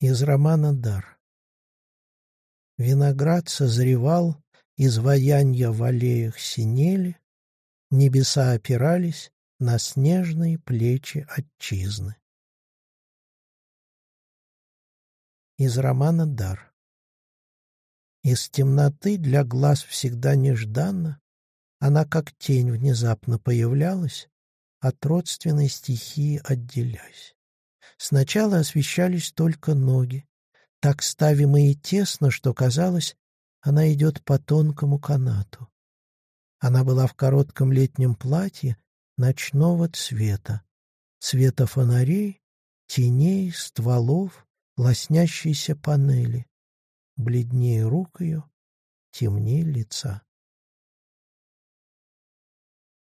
Из романа «Дар». Виноград созревал, из воянья в аллеях синели, Небеса опирались на снежные плечи отчизны. Из романа «Дар». Из темноты для глаз всегда нежданно, Она как тень внезапно появлялась, От родственной стихии отделяясь. Сначала освещались только ноги, так ставимые тесно, что казалось, она идет по тонкому канату. Она была в коротком летнем платье ночного цвета, цвета фонарей, теней, стволов, лоснящейся панели. Бледнее рук ее, темнее лица.